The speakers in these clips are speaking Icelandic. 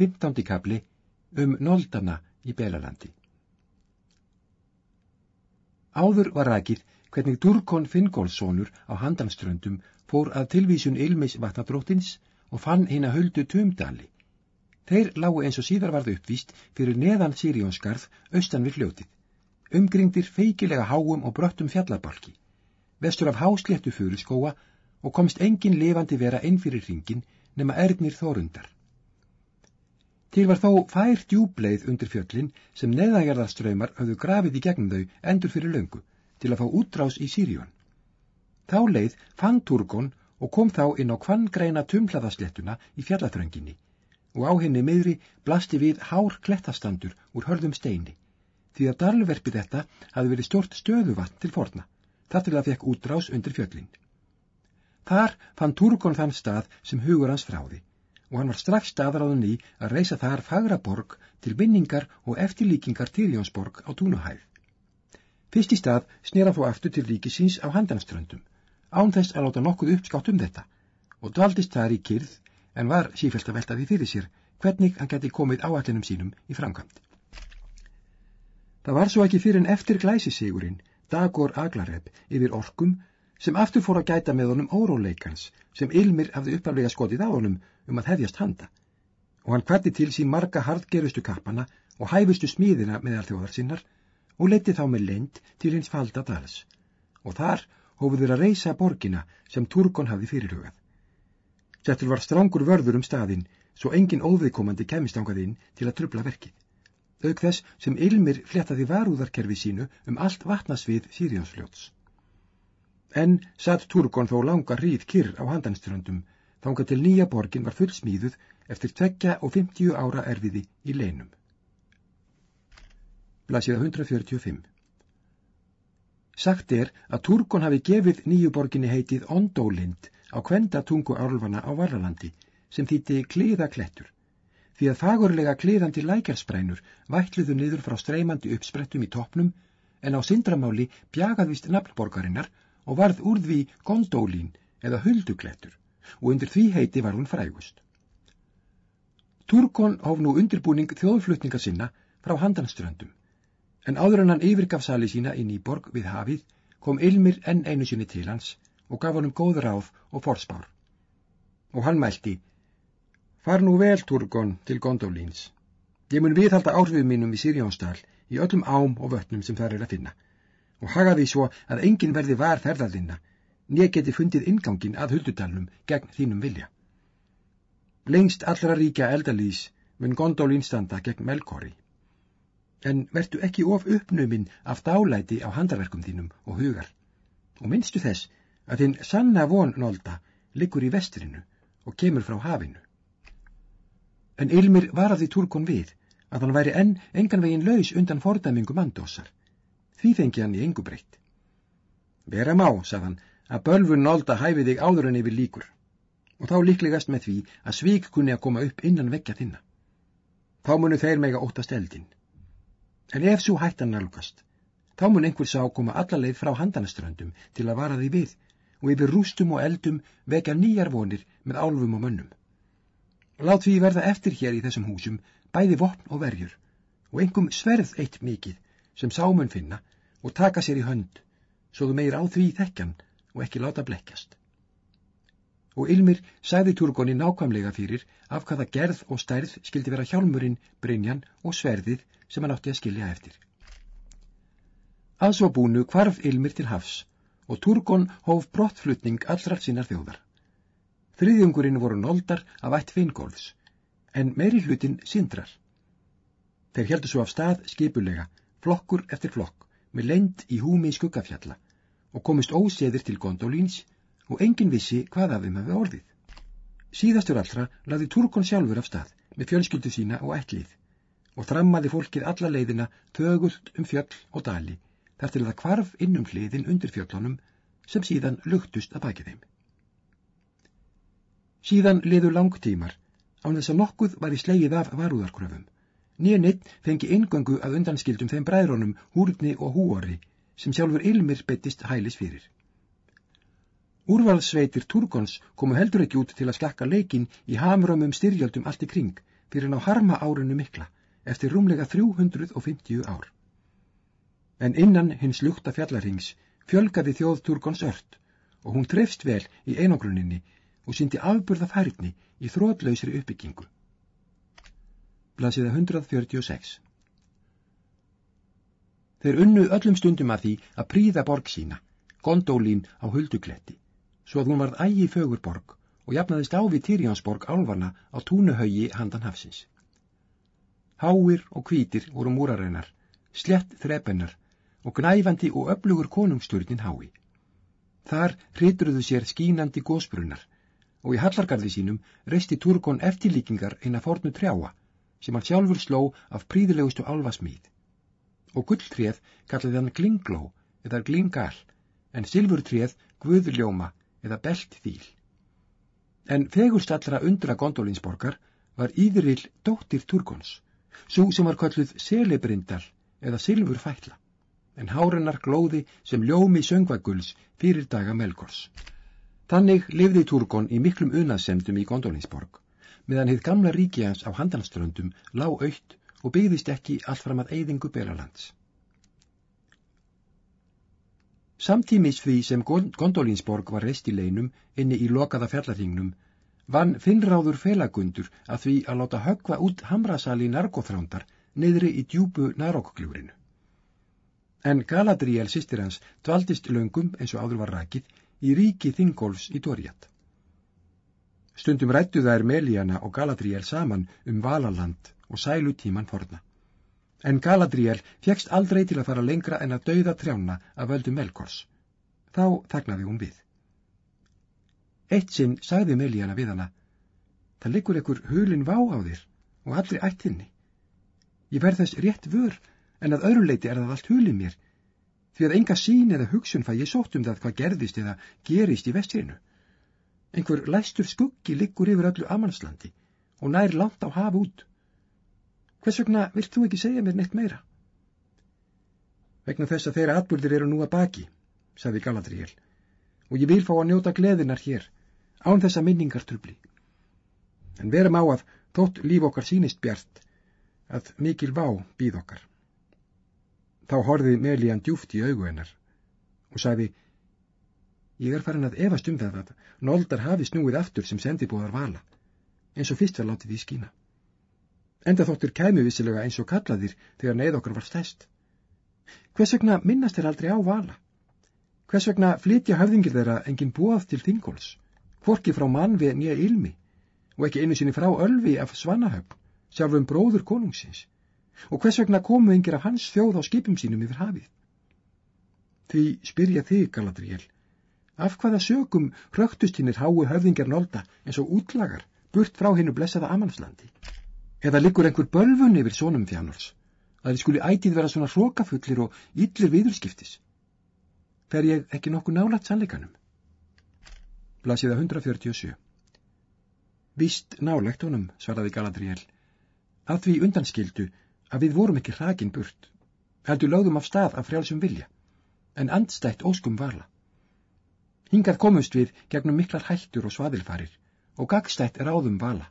15. kapli um Noldana í Belalandi. Áður var rækið hvernig Durkon Finngólfssonur á handanströndum fór að tilvísun Ilmis vatnadróttins og fann hinn að höldu tumdali. Þeir lágu eins og síðar varðu uppvíst fyrir neðan Sirjónskarð austan við fljótið, umgringdir feikilega háum og bröttum fjallabalki, vestur af hásléttu fyrir skóa og komst engin lifandi vera inn fyrir ringin nema erðnir þórundar. Til var þó fær djúbleið undir fjöllin sem neðagerðarströymar höfðu grafið í gegnum þau endur fyrir löngu til að fá útrás í Sýrjón. Þá leið fann Turgon og kom þá inn á kvanngreina tumhlaðaslettuna í fjallaþrönginni og á henni miðri blasti við hár klettastandur úr hörðum steini því að dalverfi þetta hafi verið stort stöðuvatn til forna, þar til að fekk útrás undir fjöllin. Þar fann Turgon þann stað sem hugur hans fráði og hann var strax staðráðun í að reysa þar fagraborg til vinningar og eftirlíkingar Tyrjónsborg á Túnuhæð. Fyrst í stað snera þó aftur til ríkisins á handanströndum, án þess að láta nokkuð uppskátt um þetta og dvaldist þar í kyrð en var sífælt að velta því fyrir sér hvernig hann geti komið áallinum sínum í framkvæmt. Það var svo ekki fyrir en eftir glæsisigurinn, Dagor Aglareb, yfir orkum sem aftur fór að gæta með honum óróleikans sem Ilmir hafði uppaflega skotið á honum um að hefjast handa og hann kvætti til sín marga hardgerustu kappana og hæfustu smíðina meðal þjóðar sinnar og leti þá með lend til hins falda dals og þar hófuður að reysa borgina sem Turgon hafði fyrirhugað. Settur var strángur vörður um staðinn svo engin óviðkomandi kemist ángað inn til að trubla verkið. Auk þess sem Ilmir flettaði varúðarkerfi sínu um allt vatnasvið Sýrjánsfljóts. En satt Turgon þó langa hríð kyrr á handanströndum, þánga til nýja borgin var full smíðuð eftir tvekja og fymtíu ára erfiði í leinum. Blasiða 145 Sagt er að Turgon hafi gefið nýju borginni heitið Ondólind á kvenda tungu álfana á Varalandi sem þýtti kliðaklettur, því að fagurlega kliðandi lækjarsprænur vætluðu niður frá streymandi uppsprettum í toppnum en á syndramáli bjagaðvist nafnborgarinnar og varð úr því gondólín eða hulduklettur og undir því heiti var hún frægust. Turgon hóf nú undirbúning þjóðflutninga sinna frá handanströndum, en áður en hann yfirgaf sali sína í borg við hafið kom Ilmir enn einu sinni til hans og gaf honum góð ráð og forspár. Og hann mælti, far nú vel Turgon til gondólíns. Ég mun viðhalda áhrifum mínum í Sirjónsdal í öllum ám og vötnum sem það er að finna og haga því svo að enginn verði var ferðarðinna, nýja geti fundið ingangin að huldudalnum gegn þínum vilja. Lengst allra ríkja eldalís mun gondólín standa gegn melkori. En vertu ekki of uppnuminn af dálæti á handarverkum þínum og hugar, og minnstu þess að þinn sanna von nólda liggur í vestrinu og kemur frá hafinu. En Ilmir var að því Turkon við að hann væri enn engan veginn laus undan fordæmingu mandósar Því fengi hann í engu breytt. Vera má, sagðan, að bölfun nólda hæfi þig áður en yfir líkur og þá líklegast með því að svík kunni að koma upp innan vekkja þinna. Þá munu þeir mega óttast eldin. En ef svo hættan nálgast, þá mun einhver sá koma allarleið frá handanaströndum til að vara því við og yfir rústum og eldum vekja nýjar vonir með álfum og mönnum. Lát því verða eftir hér í þessum húsum bæði vopn og verjur og einhverjum sverð eitt mikið sem sámun finna og taka sér í hönd, svo þú meir á því þekkjan og ekki láta blekkjast. Og Ilmir sæði Turgoni nákvæmlega fyrir af hvaða gerð og stærð skildi vera hjálmurinn, brinjan og sverðið sem hann átti að skilja eftir. Var búnu kvarf Ilmir til hafs og Turgon hóf brottflutning allrar sinnar þjóðar. Þriðjungurinn voru noldar af ætt feingólfs, en meiri hlutin sindrar. Þeir heldur svo af stað skipulega flokkur eftir flokk, með lend í húmi skuggafjalla og komist óseðir til gondolíns og engin vissi hvað af þeim hafi orðið. Síðastur allra laði Turkon sjálfur af stað með fjölskyldu sína og ætlið og þrammaði fólkið alla leiðina tögult um fjöll og dali þar til það kvarf innum hliðin undir fjöllunum sem síðan luktust að baki þeim. Síðan liður langtímar án þess að nokkuð var í slegið af varúðarkröfum Nýjanitt fengi ingöngu að undanskildum þeim bræðrónum húrni og húori sem sjálfur Ilmir bettist hælis fyrir. Úrvalsveitir Turgons komu heldur ekki út til að skakka leikin í hamrömmum styrjöldum allt í kring fyrir ná harma árunnu mikla eftir rúmlega 350 ár. En innan hins ljúkta fjallarings fjölgaði þjóð Turgons ört og hún trefst vel í einogruninni og síndi afburða færni í þrótlausri uppbyggingu. Blasiða 146 Þeir unnu öllum stundum að því að príða borg sína, gondólín á huldukletti, svo að hún varð ægi fögur borg og jafnaðist á við Týrjánsborg álvarna á túnuhaugi handan hafsins. Háir og kvítir voru múrareinar, slett þrepennar og gnæfandi og öflugur konungsturnin hái. Þar hrytruðu sér skínandi gósbrunnar og í hallargarði sínum reisti Turgon eftirlíkingar eina fornu trjáa sem hann sjálfur sló af príðilegustu álvasmíð. Og gulltréð kallaði hann glingló eða glingal en silfurtréð guðljóma eða beltþýl. En fegurst allra undra Gondolinsborgar var Íðril dóttir Turgons, svo sem var kölluð Selebrindal eða Silfurfætla, en hárennar glóði sem ljómi söngvaguls fyrir daga Melkors. Þannig lifði Turgon í miklum unaðsemdum í Gondolinsborg, meðan hitt gamla ríki hans á handanströndum lág aukt og byggðist ekki allt fram að eyðingu Belalands. Samtímis því sem Gondolinsborg var reist í leinum inni í lokaða fjallarhingnum, vann Finnráður felagundur að því að láta högva út hamrasali narkóþrándar niðri í djúbu narokkglúrinu. En Galadriel sýstir hans dvaldist löngum eins og áður var rækið í ríki Þingolfs í Dóriat. Stundum rættu þær Meliana og Galadriel saman um Valaland og sælu tíman forna en Galadriel fjekst aldrei til að fara lengra en að dauða trjána af völdu Melkors. Þá þagnaði hún við. Eitt sinn sagði Meliana við hana, það liggur ekkur hulin vá á þér og allri ættinni. Ég verð þess rétt vör, en að öruleiti er það allt hulin mér, því að enga sín eða hugsun fæ ég sótt um það hvað gerðist eða gerist í vestirinu. Einhver læstur skuggi liggur yfir öllu Amanslandi og nær langt á haf út. Hvers vegna vilt þú ekki segja mér neitt meira? Vegna þess að þeirra atbyrðir eru nú að baki, sagði Galadriel, og ég vil fá að njóta gleðinar hér, án þessa minningar trubli. En verum á að þótt líf okkar sínist bjart, að mikil vá býð okkar. Þá horfið Melian djúft í augu hennar og sagði, ég er farin að efast um það að Noldar hafi snúið aftur sem sendibúðar vala, eins og fyrst var látið í skína. Enda þóttur kæmi vissilega eins og kallaðir þegar neyð okkar var stæst. Hvers vegna minnast þeir aldrei á vala? Hvers vegna flytja höfðingir þeirra engin búað til þingóls, hvorki frá mannvið nýja ilmi og ekki einu sinni frá ölvi af svanahöfn, sjálfum bróður konungsins, og hvers vegna komu yngir af hans þjóð á skipum sínum yfir hafið? Því spyrja þig, Galadriel, af hvaða sögum hrögtust hinnir háu höfðingar nólda eins og útlagar burt frá hinnu blessaða Amalfslandi? Eða liggur einhver bölfun yfir sonum fjánors, að þið skuli ætið vera svona hrókafullir og yllir viðurskiptis? Fer ég ekki nokkuð nálat sannleikanum? Blasiða 147 Vist nálegt honum, svaraði Galadriel, að því undanskildu að við vorum ekki hrakin burt, heldur lögðum af stað af frjálsum vilja, en andstætt óskum varla. Hingað komust við gegnum miklar hættur og svaðilfarir og gagstætt ráðum vala,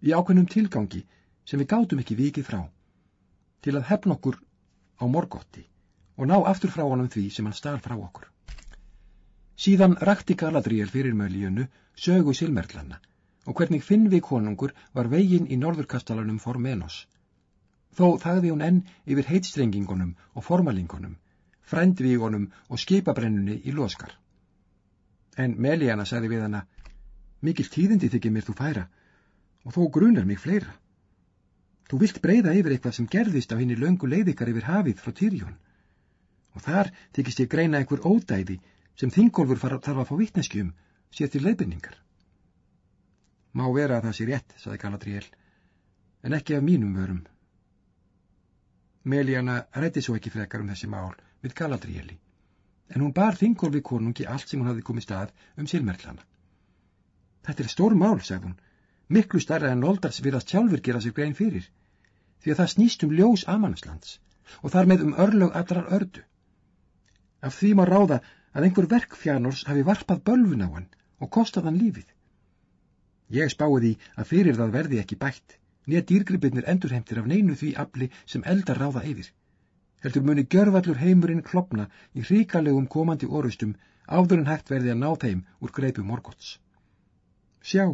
í ákveðnum tilgangi sem við gátum ekki vikið frá, til að hefna okkur á morgotti og ná aftur frá honum því sem hann stál frá okkur. Síðan rakti Galadriel fyrir möljunu sögu silmerlanna og hvernig Finnvi konungur var veginn í norðurkastalanum Formenos. Þó þagði hún enn yfir heitstrengingunum og formalingunum, frendvígunum og skipabrennunni í loskar. En Meliana sagði við hana, mikil tíðindi þykir mér þú færa og þó grunar mig fleira. Þú vilt breyða yfir eitthvað sem gerðist á henni löngu leiðikar yfir hafið frá Týrjón. Og þar þykist ég greina einhver ódæði sem þingolfur þarf að fá vittneskjum sér til leiðbynningar. Má vera að það sé rétt, saði Galadriel, en ekki af mínum vörum. Meliana rætti svo ekki frekar um þessi mál við Galadrieli, en hún bar þingolfi konungi allt sem hún hafði komið stað um silmerklana. Þetta er stór mál, sagði hún, miklu starra en Noldars virðast sjálfur gera sig grein fyrir, því að það snýst um ljós Amanaslands og þar með um örlög allrar ördu. Af því má ráða að einhver verkfjánors hafi varpað bölfun á hann og kostað hann lífið. Ég spái því að fyrir það verði ekki bætt Nýja dýrgripinir endurheimtir af neinu því afli sem eldar ráða yfir. Heldur muni gjörvallur heimurinn klopna í ríkalegum komandi orustum áður en hægt verði að ná þeim úr greipu morgots. Sjá,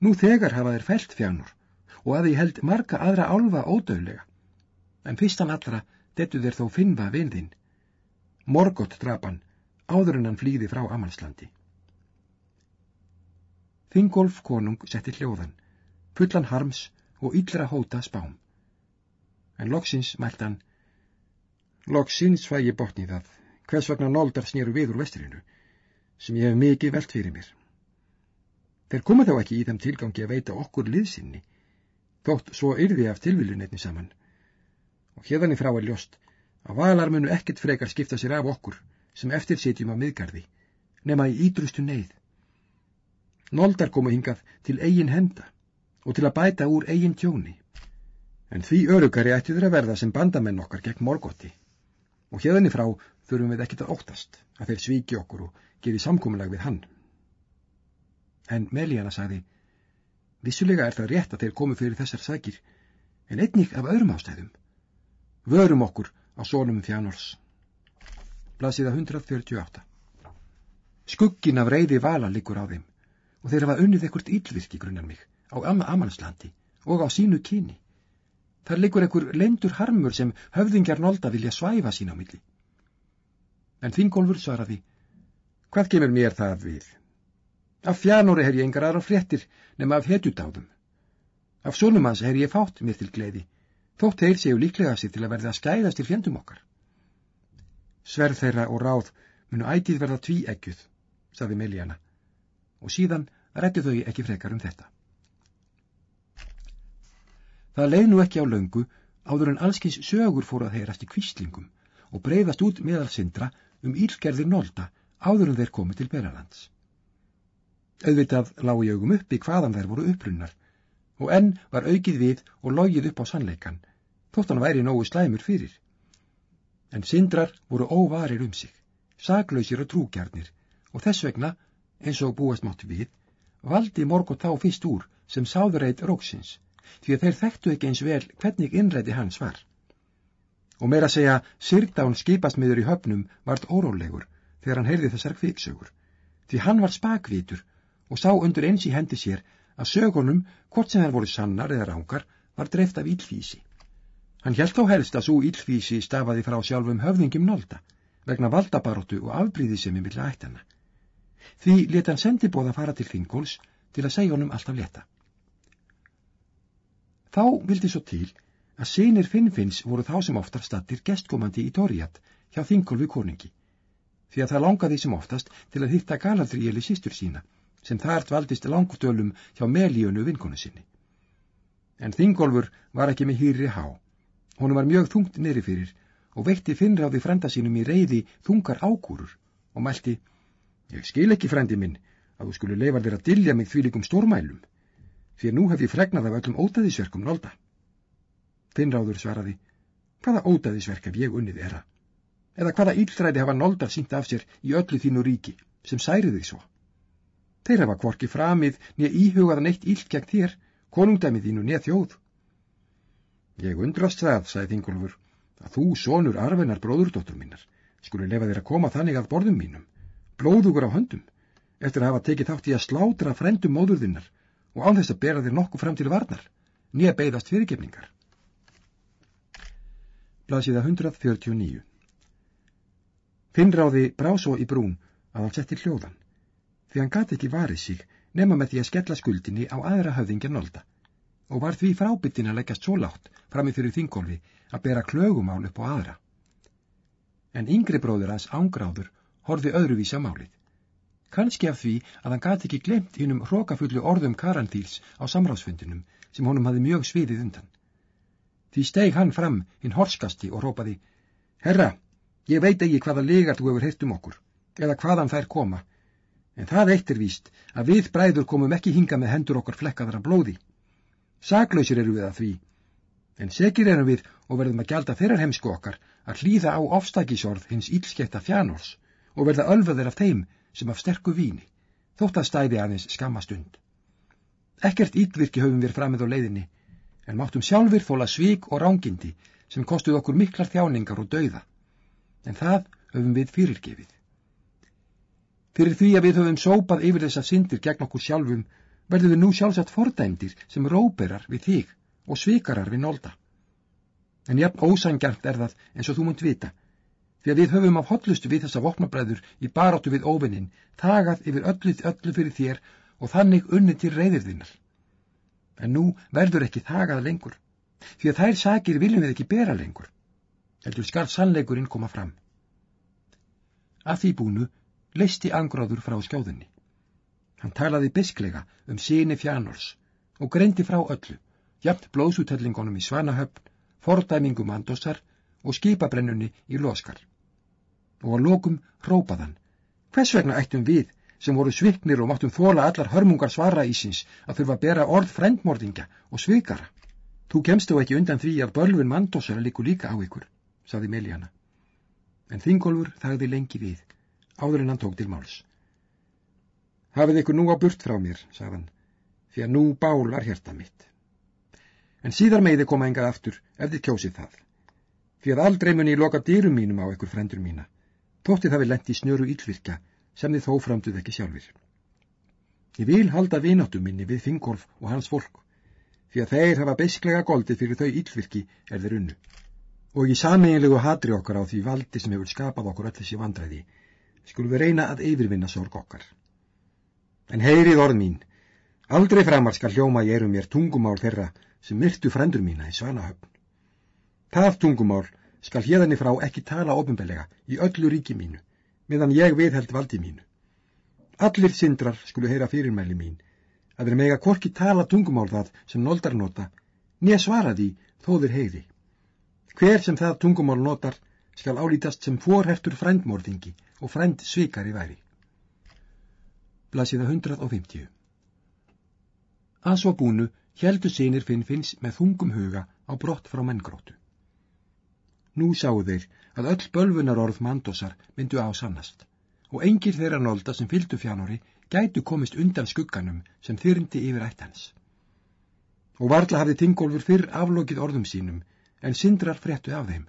nú þegar hafa þeir fælt fjánur og að því held marga aðra álfa ódöðlega. En fyrstan allra dettu þeir þó finnva vinðinn. Morgott drapan áður en hann flýði frá Amalslandi. Þingolf konung setti hljóðan, fullan harms og yllra hóta spám. En loksins mælt hann, loksins fæ ég botni það, hvers vegna nóldar snýru við úr vestrinu, sem ég hef mikið velt fyrir mér. Þeir koma þá ekki í þeim tilgangi að veita okkur liðsynni, þótt svo yrði af tilviljunetni saman. Og hérðan í frá er ljóst að valar munu ekkert frekar skipta sér af okkur sem eftir sitjum á miðgarði, nema í ídrustu neyð. Noldar komu hingað til eigin henda og til að bæta úr eigin tjóni. En því örugari ætti þeirra verða sem bandamenn okkar gegn morgótti. Og hérðinni frá þurfum við ekkit að óttast að þeir svíki okkur og gefi samkómulag við hann. En Melíana sagði, vissulega er það rétt að þeir komu fyrir þessar sækir, en einnig af öðrum ástæðum. Vörum okkur á sónum fjánors. Blasiða 148 Skuggin af reyði vala likur á þeim og þeir hafa unnið ekkert yllvirki grunnar mig á Amalslandi og á sínu kyni. Þar likur ekkur lendur harmur sem höfðingjar nólda vilja svæfa sín á milli. En Þingólfur svaraði, hvað kemur mér það við? Af fjánóri hef ég engar aðra fréttir nema af hetjudáðum. Af sonumans hef ég fátt mér til gleði, þótt þeir séu líklega sér til að verða að skæðast til fjendum okkar. Sverð þeirra og ráð munu ætið verða tví ekkjuð, saði Melíana, og síðan rættu þau ekki frekar um þetta. Það leið nú ekki á löngu áður en allskins sögur fór að heyrast í kvíslingum og breyðast út meðal sindra um ílgerðir nólda áður en þeir komið til Beralands. Auðvitað lág ég um uppi hvaðan þær voru upprunnar og enn var aukið við og logið upp á sannleikan, þótt hann væri nógu slæmur fyrir. En sindrar voru óvarir um sig, saklausir og trúgjarnir og þess vegna, eins og búast mátt við, valdi Morgot þá fyrst úr sem sáðurreit róksins, því að þeir þekktu ekki eins vel hvernig innræti hans var. Og meira að segja, Sirgdán skipasmiður í höfnum vart órólegur þegar hann heyrði þessar kviksögur, því hann var spakvítur og sá undur eins í hendi sér að sögunum, hvort sem þær voru sannar eða rángar, var dreift af ílfísi. Hann hjælt þó helst að svo ílfísi stafaði frá sjálfum höfðingum nólda, vegna valdabaróttu og afbríðisemi milla ættana. Því leta hann sendibóða fara til Þingóls til að segja honum alltaf leta. Þá vildi svo til að sinir Finnfinns voru þá sem oftar stattir gestkomandi í Tóriat hjá Þingólfi koningi, því að það langaði sem oftast til að hitta Galadrieli sístur sína, sem þart valdist langtölum hjá Melíunu vinkonu sinni. En Þingólfur var ekki með hýri há. Hún var mjög þungt neyri fyrir og veitti Finnráði frenda sínum í reyði þungar ákúrur og mælti Ég skil ekki, frendi minn, að þú skulle leifa þér að dilja mig því líkum stórmælum, fyrir nú hef ég fregnað af öllum ótaðisverkum nólda. Finnráður svaraði, hvaða ótaðisverk hef ég unnið era? Eða hvaða íldræði hafa nóldar sínt af sér í öllu þínu ríki, sem særið því svo? Þeir hafa kvorki framið nýja íhugaðan eitt íld gegn þér, konungdæmið þínu nýja þjóð. Ég undrast það, sagði Þingolfur, að þú, sonur arvenar bróðurdóttur minnar, skulle lefa þér að koma þannig að borðum mínum blóðugur á höndum, eftir að hafa tekið þátt í að slátra frendum móðurðinnar og án þess að bera þér nokkuð fram til varnar, nýja beigðast fyrirgefningar. Blasiða 149 Finnráði brá svo í brún að hann setti hljóðan, því hann gati ekki varið sig nema með því að skella skuldinni á aðra höfðingja nolda og var því frábyttin að leggjast svo látt fram í fyrir þingolfi að bera klögumál upp á aðra. En yngri bróður hans ángráður horfi öðruvísi á málið. Kanski af því að hann gati ekki glemt hinnum hrókafullu orðum Karanþýls á samráðsfundinum sem honum hafi mjög sviðið undan. Því steg hann fram hinn horskasti og rópaði Herra, ég veit ekki hvaða legar þú hefur hirt um okkur, eða hvaðan þær koma, en það eitt er víst að við bræður komum ekki hinga með hendur okkar flekkaðara blóði. Saklausir eru við að því, en segir erum við og verðum að gjalda þeirrar heimsku okkar að hlýða á ofstækisorð hins ílsketta fjánors og verða ölfaðir af þeim sem af sterku víni, þótt að stæði aðeins skamastund. Ekkert ytvirki höfum við framið á leiðinni, en máttum sjálfur þóla svík og rángindi sem kostuð okkur miklar þjáningar og dauða. En það höfum við fyrirgefið. Fyrir því að við höfum sópað yfir þessa syndir gegn okkur sjálfum, verðum við nú sjálfsagt fordæmdir sem róberar við þig og svikarar við nólda. En jafn ósangjart er það eins og þú munt vita, því að við höfum af hotlustu við þessa vopnabræður í baróttu við óvinnin, tagað yfir ölluð öllu fyrir þér og þannig unni til reyðir þinnar. En nú verður ekki þagað lengur, því að þær sakir viljum við ekki bera lengur, heldur skall sannleikurinn koma fram. Að því búnu leisti angróður frá skjóðunni. Hann talaði bisklega um síni fjánors og greindi frá öllu, jafn blóðsútellingunum í Svanahöfn, fordæmingum andosar og skipabrennunni í loskar. Og á lokum hrópaðan, hvers vegna ættum við, sem voru sviknir og máttum þóla allar hörmungar svara ísins, að þurfa að bera orð frendmordinga og svikara? Þú kemst þú ekki undan því að bölvun mandosara líku líka á ykkur, saði Miljana. En Þingolfur þagði lengi við áður en hann tók til máls. Hafið ykkur nú á burt frá mér, sagðan, því að nú bálar hérta mitt. En síðar meiði koma engað aftur ef þið kjósið það, því að aldrei mun ég loka dýrum mínum á ykkur frendur mína, tótti það við lendi snjöru ílvirkja sem þið þó framduð ekki sjálfur. Ég vil halda vináttum minni við Þingolf og hans fólk, því að þeir hafa beisklega goldið fyrir þau ílvirki er þeir unnu. Og í sameinlegu hatri okkar á því valdi sem hefur skapað okkur öll þessi vandræði, skulum við reyna að yfirvinna sorg okkar. En heyrið orð mín, aldrei framar skal hljóma ég erum mér tungumál þeirra sem myrtu frendur mína í Svanahöfn. Það tungumál skal hérðinni frá ekki tala ofinbelega í öllu ríki mínu, meðan ég viðheld valdi mínu. Allir syndrar skulu heyra fyrirmæli mín, að þeir mega korki tala tungumál það sem noldar nota, nýja svara því þóður heyri. Hver sem það tungumál notar skal álítast sem forhertur frændmórðingi og frænd svikari væri. Blasiða 150 Að svo búnu heldu sinir finn finns með þungum huga á brott frá menngróttu. Nú sáu þeir að öll bölvunar orð mandosar myndu á sannast og engir þeirra nólda sem fylgdu fjánori gætu komist undan skugganum sem þyrndi yfir ættans. Og varla hafði Tingólfur fyrr aflokið orðum sínum en syndrar fréttu af þeim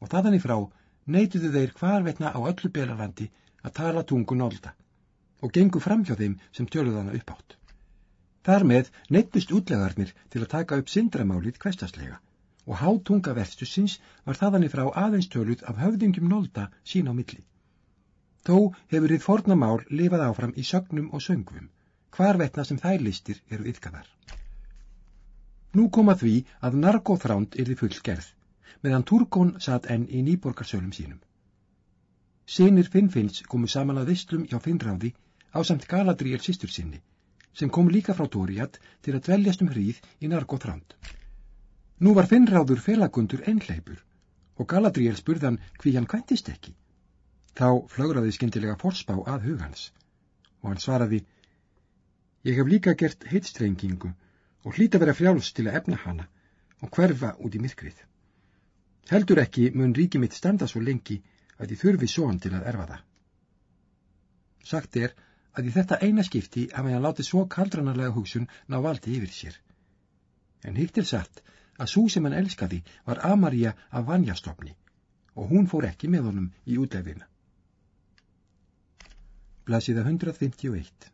og þaðan í frá neytuðu þeir hvarvetna á öllu belarlandi að tala tungu nólda og gengu fram hjá þeim sem tjöluðana uppátt. Þar með neytust útlegarnir til að taka upp syndramálið kvestaslega og hátunga verðstusins var þaðan í frá aðeins töluð af höfðingjum nólda sín á milli. Þó hefur þið fornamál lifað áfram í sögnum og söngvum, hvarvetna sem þær listir eru yfkaðar. Nú koma því að narkóþránd er þið full gerð meðan Turgon satt enn í nýborgarsölum sínum. Sinir Finnfinns komu saman að visslum hjá Finnráði á samt Galadriel sýstur sinni, sem kom líka frá Tóriat til að dveljast um hríð í Nargóþránd. Nú var Finnráður felagundur ennleipur og Galadriel spurðan hví hann kvæntist ekki. Þá flögraði skindilega forspá að hugans og hann svaraði Ég hef líka gert heitstrengingu og hlýta vera frjáls til að efna hana og hverfa út í myrkrið. Heldur ekki mun ríki mitt standa svo lengi að ég þurfi són til að erfa það. Sagt er að í þetta eina skipti hafa hann látið svo kaldranarlega hugsun ná valdi yfir sér. En hitt er satt að svo sem hann elskaði var Amaria af vannjastofni og hún fór ekki með honum í útlegðina. Blasiða 151